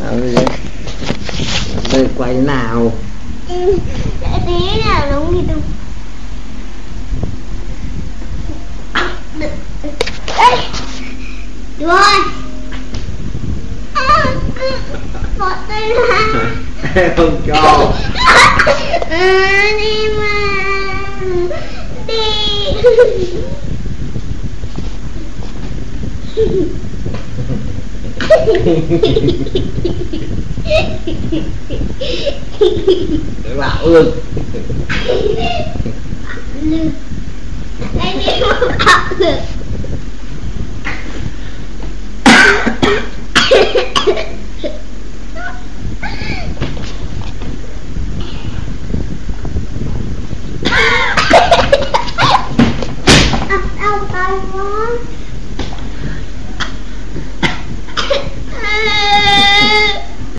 ừ, đây quay nào? Để tí nào đúng thì đúng được. Rồi. Bỏ tay ra. Không cho. À, đi mà. Đi để bảo ương Anh em bảo luôn